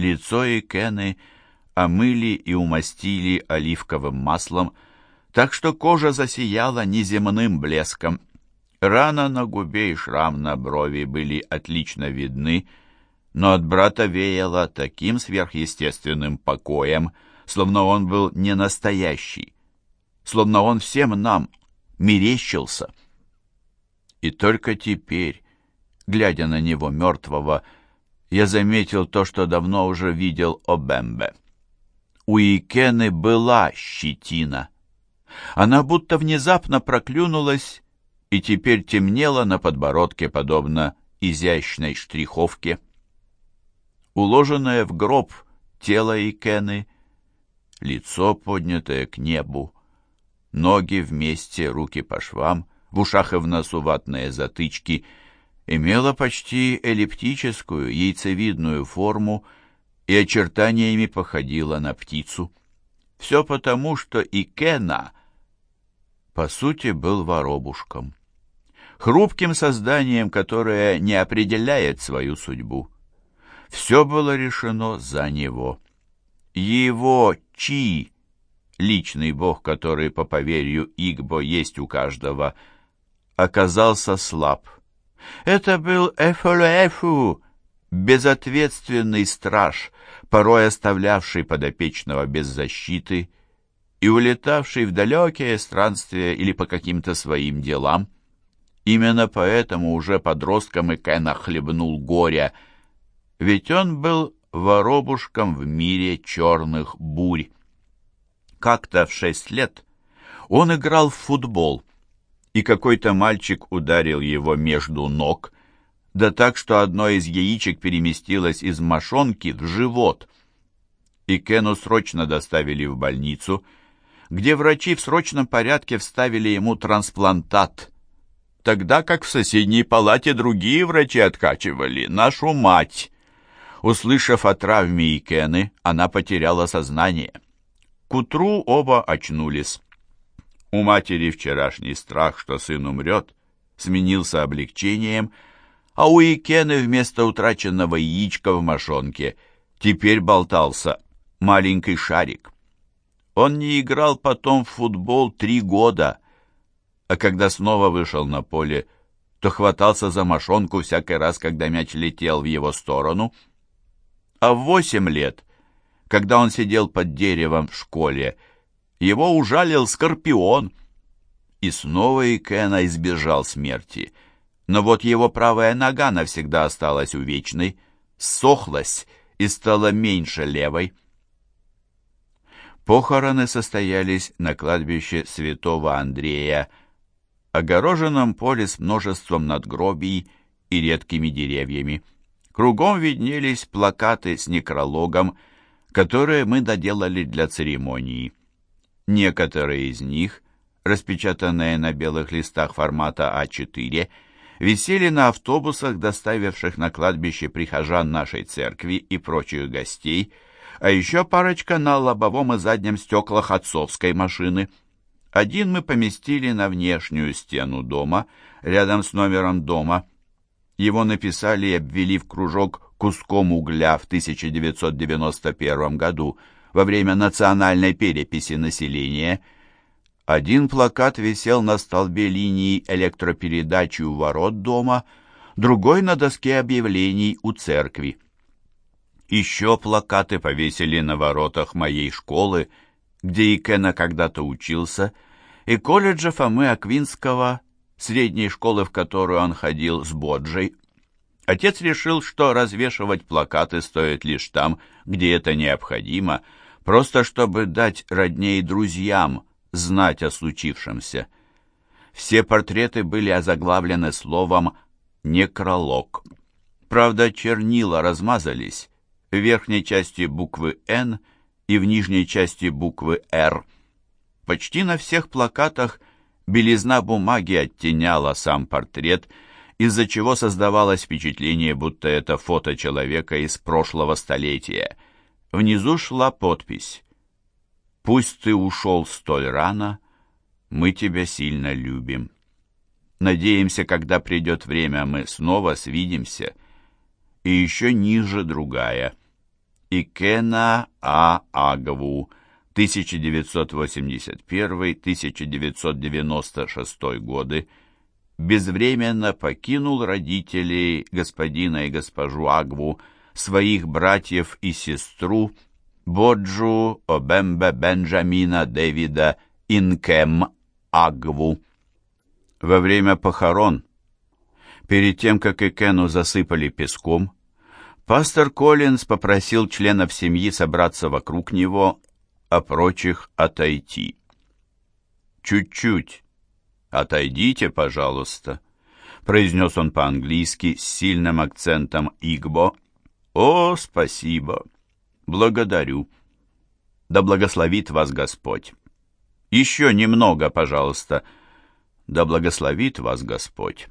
Лицо и Кены омыли и умастили оливковым маслом, так что кожа засияла неземным блеском. Рана на губе и шрам на брови были отлично видны, но от брата веяло таким сверхъестественным покоем, словно он был не настоящий, словно он всем нам мерещился. И только теперь, глядя на него мертвого, я заметил то, что давно уже видел о Бэмбе. У Икены была щетина. Она будто внезапно проклюнулась и теперь темнела на подбородке, подобно изящной штриховке. Уложенное в гроб тело Икены, лицо поднятое к небу, ноги вместе, руки по швам, в ушах и в носу ватные затычки, имело почти эллиптическую, яйцевидную форму и очертаниями походило на птицу. Все потому, что Икена, по сути, был воробушком хрупким созданием, которое не определяет свою судьбу. Все было решено за него. Его Чи, личный бог, который, по поверью Игбо, есть у каждого, оказался слаб. Это был Эфолуэфу, безответственный страж, порой оставлявший подопечного без защиты и улетавший в далекие странствия или по каким-то своим делам. Именно поэтому уже подростком и Кен хлебнул горя, ведь он был воробушком в мире черных бурь. Как-то в шесть лет он играл в футбол, и какой-то мальчик ударил его между ног, да так, что одно из яичек переместилось из мошонки в живот. И Кену срочно доставили в больницу, где врачи в срочном порядке вставили ему трансплантат — тогда как в соседней палате другие врачи откачивали нашу мать. Услышав о травме Икены, она потеряла сознание. К утру оба очнулись. У матери вчерашний страх, что сын умрет, сменился облегчением, а у Икены вместо утраченного яичка в мошонке теперь болтался маленький шарик. Он не играл потом в футбол три года — а когда снова вышел на поле, то хватался за мошонку всякий раз, когда мяч летел в его сторону. А в восемь лет, когда он сидел под деревом в школе, его ужалил скорпион. И снова Икена избежал смерти. Но вот его правая нога навсегда осталась увечной, сохлась и стала меньше левой. Похороны состоялись на кладбище святого Андрея огороженном поле с множеством надгробий и редкими деревьями. Кругом виднелись плакаты с некрологом, которые мы доделали для церемонии. Некоторые из них, распечатанные на белых листах формата А4, висели на автобусах, доставивших на кладбище прихожан нашей церкви и прочих гостей, а еще парочка на лобовом и заднем стеклах отцовской машины – один мы поместили на внешнюю стену дома, рядом с номером дома. Его написали и обвели в кружок куском угля в 1991 году во время национальной переписи населения. Один плакат висел на столбе линии электропередачи у ворот дома, другой на доске объявлений у церкви. Еще плакаты повесили на воротах моей школы, где Икена когда-то учился, и колледжа Фомы Аквинского, средней школы, в которую он ходил с Боджей. Отец решил, что развешивать плакаты стоит лишь там, где это необходимо, просто чтобы дать родней друзьям знать о случившемся. Все портреты были озаглавлены словом «некролог». Правда, чернила размазались, в верхней части буквы «Н» и в нижней части буквы «Р». Почти на всех плакатах белизна бумаги оттеняла сам портрет, из-за чего создавалось впечатление, будто это фото человека из прошлого столетия. Внизу шла подпись «Пусть ты ушел столь рано, мы тебя сильно любим. Надеемся, когда придет время, мы снова свидимся». И еще ниже другая – Икена А. Агву, 1981-1996 годы, безвременно покинул родителей господина и госпожу Агву, своих братьев и сестру Боджу Обембе Бенджамина Дэвида Инкем Агву. Во время похорон, перед тем, как Икену засыпали песком, пастор Коллинз попросил членов семьи собраться вокруг него, а прочих отойти. «Чуть-чуть. Отойдите, пожалуйста», — произнес он по-английски с сильным акцентом «игбо». «О, спасибо! Благодарю! Да благословит вас Господь! Еще немного, пожалуйста! Да благословит вас Господь!»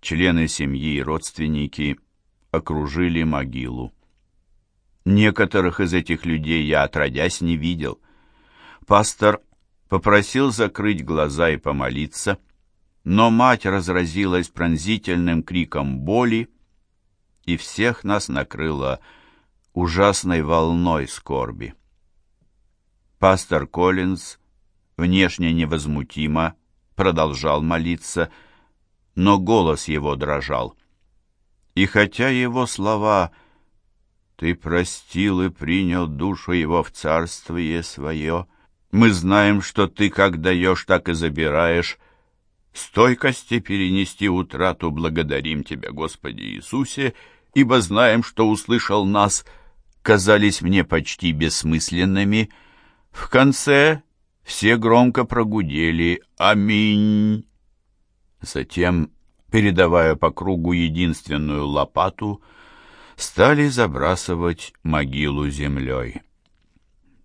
Члены семьи и родственники окружили могилу. Некоторых из этих людей я отродясь не видел. Пастор попросил закрыть глаза и помолиться, но мать разразилась пронзительным криком боли, и всех нас накрыло ужасной волной скорби. Пастор Коллинз внешне невозмутимо продолжал молиться, но голос его дрожал. И хотя его слова «Ты простил и принял душу его в царствие свое», мы знаем, что ты как даешь, так и забираешь, стойкости перенести утрату благодарим Тебя, Господи Иисусе, ибо знаем, что услышал нас, казались мне почти бессмысленными. В конце все громко прогудели «Аминь». Затем передавая по кругу единственную лопату, стали забрасывать могилу землей.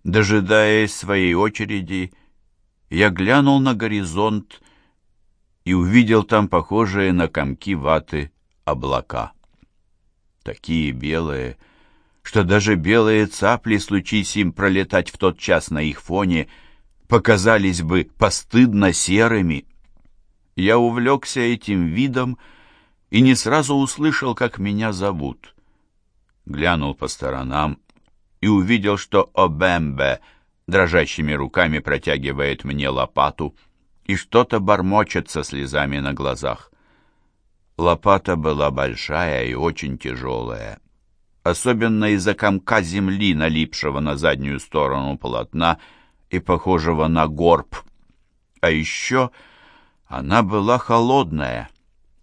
Дожидаясь своей очереди, я глянул на горизонт и увидел там похожие на комки ваты облака. Такие белые, что даже белые цапли, случись им пролетать в тот час на их фоне, показались бы постыдно серыми. Я увлекся этим видом и не сразу услышал, как меня зовут. Глянул по сторонам и увидел, что Обембе дрожащими руками протягивает мне лопату и что-то бормочет со слезами на глазах. Лопата была большая и очень тяжелая, особенно из-за комка земли, налипшего на заднюю сторону полотна и похожего на горб. А еще она была холодная.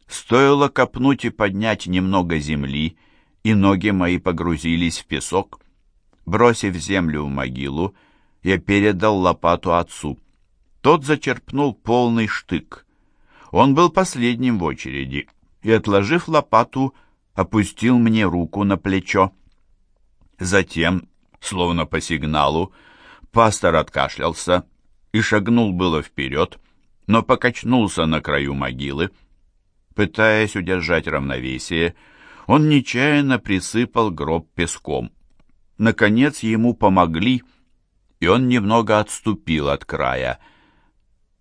Стоило копнуть и поднять немного земли, и ноги мои погрузились в песок. Бросив землю в могилу, я передал лопату отцу. Тот зачерпнул полный штык. Он был последним в очереди и, отложив лопату, опустил мне руку на плечо. Затем, словно по сигналу, пастор откашлялся и шагнул было вперед, но покачнулся на краю могилы. Пытаясь удержать равновесие, он нечаянно присыпал гроб песком. Наконец ему помогли, и он немного отступил от края —